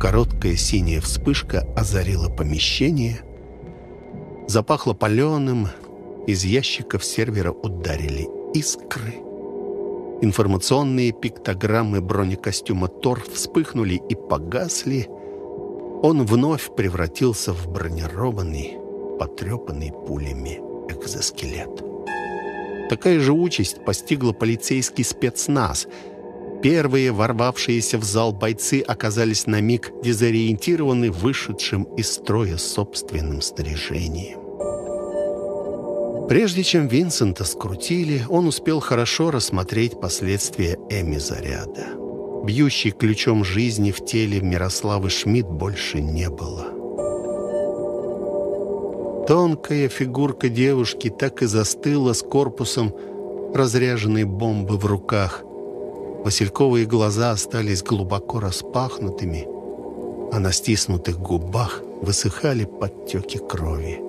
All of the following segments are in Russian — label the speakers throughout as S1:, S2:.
S1: Короткая синяя вспышка озарила помещение. Запахло паленым. Из ящиков сервера ударили искры. Информационные пиктограммы бронекостюма Тор вспыхнули и погасли. Он вновь превратился в бронированный, потрепанный пулями экзоскелет. Такая же участь постигла полицейский спецназ. Первые ворвавшиеся в зал бойцы оказались на миг дезориентированы вышедшим из строя собственным снаряжением. Прежде чем Винсента скрутили, он успел хорошо рассмотреть последствия Эми-заряда. Бьющий ключом жизни в теле Мирославы Шмидт больше не было. Тонкая фигурка девушки так и застыла с корпусом разряженной бомбы в руках. Васильковые глаза остались глубоко распахнутыми, а на стиснутых губах высыхали подтеки крови.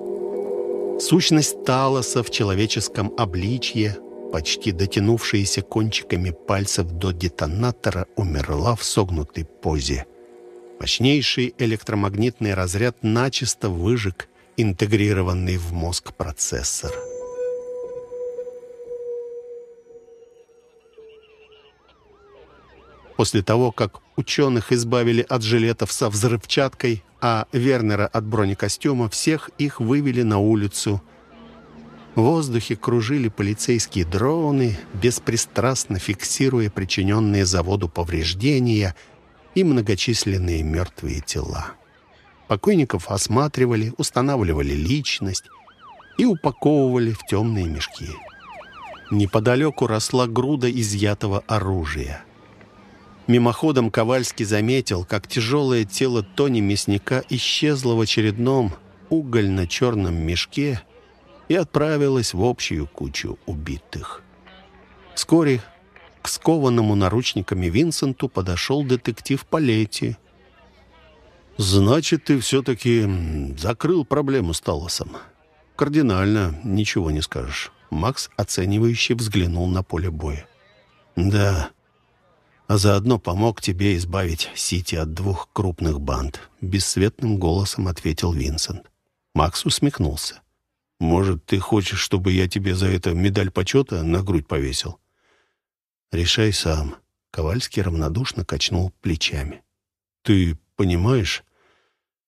S1: Сущность Талоса в человеческом обличье, почти дотянувшаяся кончиками пальцев до детонатора, умерла в согнутой позе. Мощнейший электромагнитный разряд начисто выжег интегрированный в мозг процессор. После того, как ученых избавили от жилетов со взрывчаткой, а Вернера от бронекостюма, всех их вывели на улицу. В воздухе кружили полицейские дроны, беспристрастно фиксируя причиненные заводу повреждения и многочисленные мертвые тела. Покойников осматривали, устанавливали личность и упаковывали в темные мешки. Неподалеку росла груда изъятого оружия. Мимоходом Ковальский заметил, как тяжелое тело Тони Мясника исчезло в очередном угольно-черном мешке и отправилось в общую кучу убитых. Вскоре к скованному наручниками Винсенту подошел детектив Палетти «Значит, ты все-таки закрыл проблему с Талосом. Кардинально, ничего не скажешь». Макс, оценивающе взглянул на поле боя. «Да, а заодно помог тебе избавить Сити от двух крупных банд», — бесцветным голосом ответил Винсент. Макс усмехнулся. «Может, ты хочешь, чтобы я тебе за это медаль почета на грудь повесил?» «Решай сам». Ковальский равнодушно качнул плечами. «Ты понимаешь,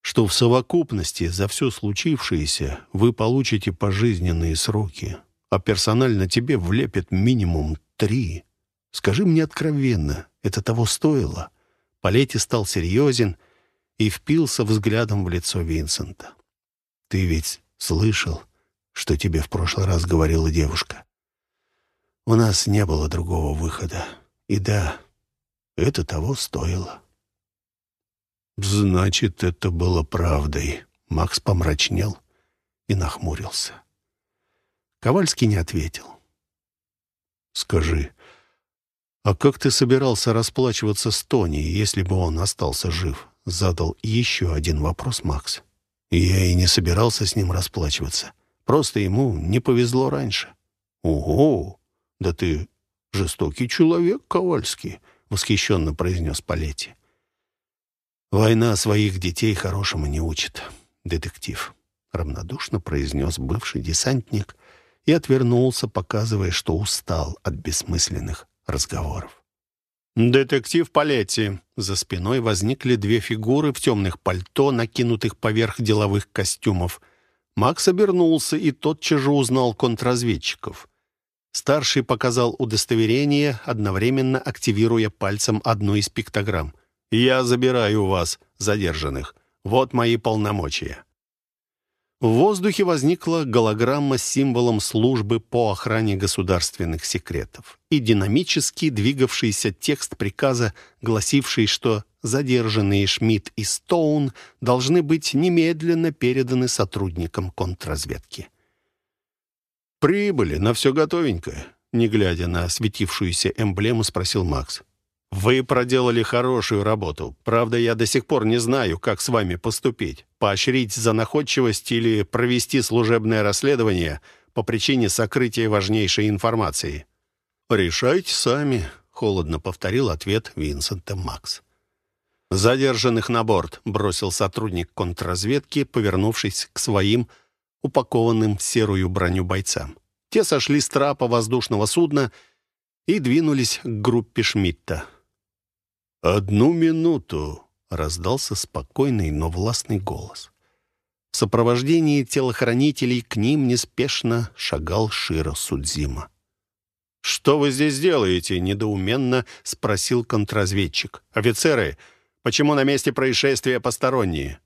S1: что в совокупности за все случившееся вы получите пожизненные сроки, а персонально тебе влепят минимум три. Скажи мне откровенно, это того стоило?» Палетти стал серьезен и впился взглядом в лицо Винсента. «Ты ведь слышал, что тебе в прошлый раз говорила девушка? У нас не было другого выхода. И да, это того стоило». «Значит, это было правдой». Макс помрачнел и нахмурился. Ковальский не ответил. «Скажи, а как ты собирался расплачиваться с Тони, если бы он остался жив?» Задал еще один вопрос Макс. «Я и не собирался с ним расплачиваться. Просто ему не повезло раньше». «Ого! Да ты жестокий человек, Ковальский!» — восхищенно произнес Палетти. «Война своих детей хорошему не учит, детектив», — равнодушно произнес бывший десантник и отвернулся, показывая, что устал от бессмысленных разговоров. «Детектив Палетти». За спиной возникли две фигуры в темных пальто, накинутых поверх деловых костюмов. Макс обернулся и тотчас же узнал контрразведчиков. Старший показал удостоверение, одновременно активируя пальцем одну из пиктограмм. Я забираю вас, задержанных. Вот мои полномочия». В воздухе возникла голограмма с символом службы по охране государственных секретов и динамически двигавшийся текст приказа, гласивший, что задержанные Шмидт и Стоун должны быть немедленно переданы сотрудникам контрразведки. «Прибыли, на все готовенькое», — не глядя на светившуюся эмблему, спросил Макс. Вы проделали хорошую работу. Правда, я до сих пор не знаю, как с вами поступить. Поощрить за находчивость или провести служебное расследование по причине сокрытия важнейшей информации. «Решайте сами», — холодно повторил ответ Винсента Макс. «Задержанных на борт», — бросил сотрудник контрразведки, повернувшись к своим упакованным в серую броню бойцам. Те сошли с трапа воздушного судна и двинулись к группе Шмидта. «Одну минуту», — раздался спокойный, но властный голос. В сопровождении телохранителей к ним неспешно шагал Широ Судзима. «Что вы здесь делаете?» — недоуменно спросил контрразведчик. «Офицеры, почему на месте происшествия посторонние?»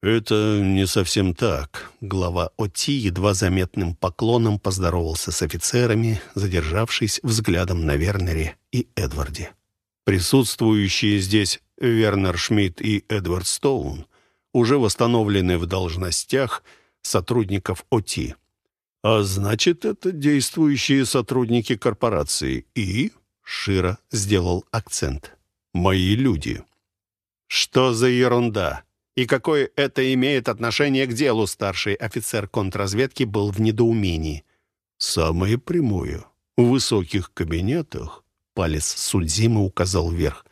S1: «Это не совсем так». Глава ОТИ едва заметным поклоном поздоровался с офицерами, задержавшись взглядом на Вернере и Эдварде. Присутствующие здесь Вернер Шмидт и Эдвард Стоун уже восстановлены в должностях сотрудников ОТИ. А значит, это действующие сотрудники корпорации. И, Шира сделал акцент, мои люди. Что за ерунда? И какое это имеет отношение к делу, старший офицер контрразведки был в недоумении. Самое прямое. В высоких кабинетах, палец Судзимы указал вверх,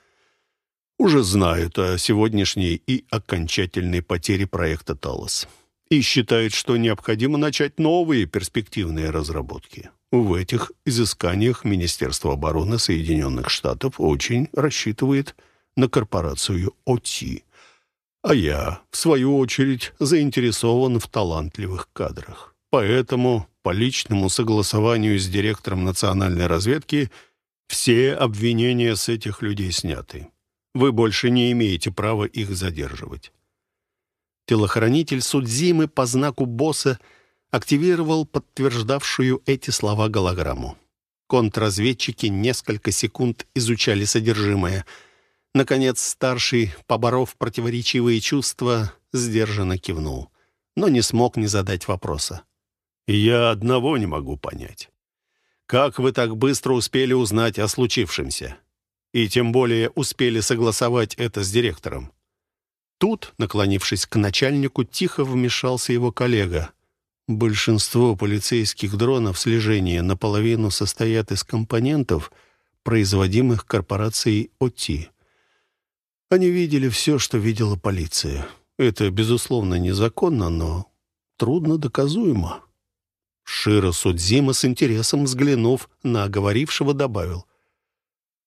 S1: уже знают о сегодняшней и окончательной потере проекта «Талос» и считают, что необходимо начать новые перспективные разработки. В этих изысканиях Министерство обороны Соединенных Штатов очень рассчитывает на корпорацию ОТИ. А я, в свою очередь, заинтересован в талантливых кадрах. Поэтому по личному согласованию с директором национальной разведки все обвинения с этих людей сняты. Вы больше не имеете права их задерживать. Телохранитель Судзимы по знаку босса активировал подтверждавшую эти слова голограмму. Контрразведчики несколько секунд изучали содержимое. Наконец, старший, поборов противоречивые чувства, сдержанно кивнул, но не смог не задать вопроса. «Я одного не могу понять. Как вы так быстро успели узнать о случившемся?» и тем более успели согласовать это с директором. Тут, наклонившись к начальнику, тихо вмешался его коллега. Большинство полицейских дронов слежения наполовину состоят из компонентов, производимых корпорацией ОТИ. Они видели все, что видела полиция. Это, безусловно, незаконно, но трудно доказуемо. Широ Судзима с интересом взглянув на говорившего, добавил.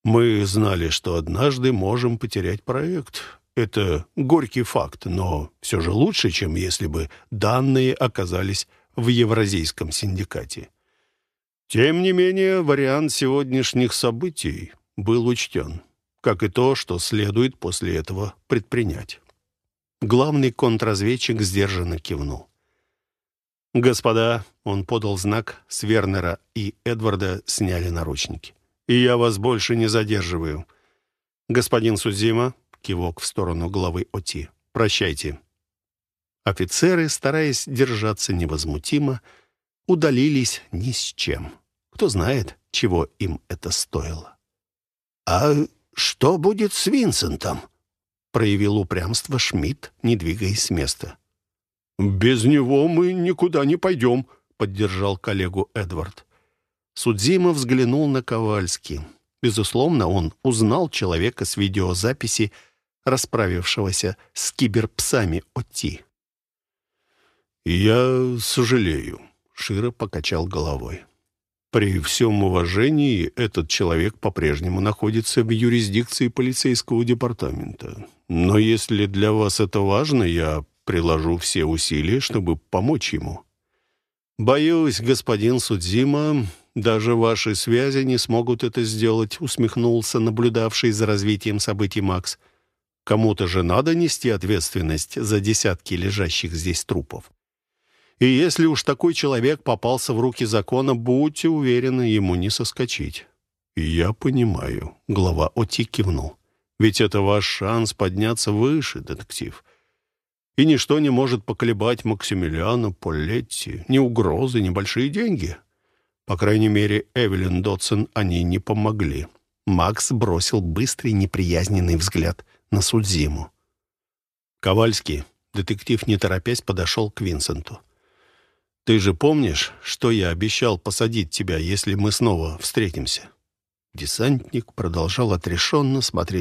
S1: Мы знали, что однажды можем потерять проект. Это горький факт, но все же лучше, чем если бы данные оказались в Евразийском синдикате. Тем не менее, вариант сегодняшних событий был учтен, как и то, что следует после этого предпринять. Главный контрразведчик сдержанно кивнул. «Господа», — он подал знак, с Вернера и Эдварда сняли наручники и я вас больше не задерживаю. Господин Судзима, кивок в сторону главы ОТИ, прощайте. Офицеры, стараясь держаться невозмутимо, удалились ни с чем. Кто знает, чего им это стоило. «А что будет с Винсентом?» — проявил упрямство Шмидт, не двигаясь с места. «Без него мы никуда не пойдем», — поддержал коллегу Эдвард. Судзима взглянул на Ковальски. Безусловно, он узнал человека с видеозаписи, расправившегося с киберпсами ОТИ. «Я сожалею», — Широ покачал головой. «При всем уважении этот человек по-прежнему находится в юрисдикции полицейского департамента. Но если для вас это важно, я приложу все усилия, чтобы помочь ему». «Боюсь, господин Судзима, даже ваши связи не смогут это сделать», усмехнулся наблюдавший за развитием событий Макс. «Кому-то же надо нести ответственность за десятки лежащих здесь трупов. И если уж такой человек попался в руки закона, будьте уверены, ему не соскочить». «Я понимаю», — глава Оти кивнул. «Ведь это ваш шанс подняться выше, детектив. И ничто не может поколебать Максимилиана Полетти. Ни угрозы, ни большие деньги. По крайней мере, Эвелин Дотсон они не помогли. Макс бросил быстрый неприязненный взгляд на Судзиму. Ковальский, детектив не торопясь, подошел к Винсенту. «Ты же помнишь, что я обещал посадить тебя, если мы снова встретимся?» Десантник продолжал отрешенно смотреть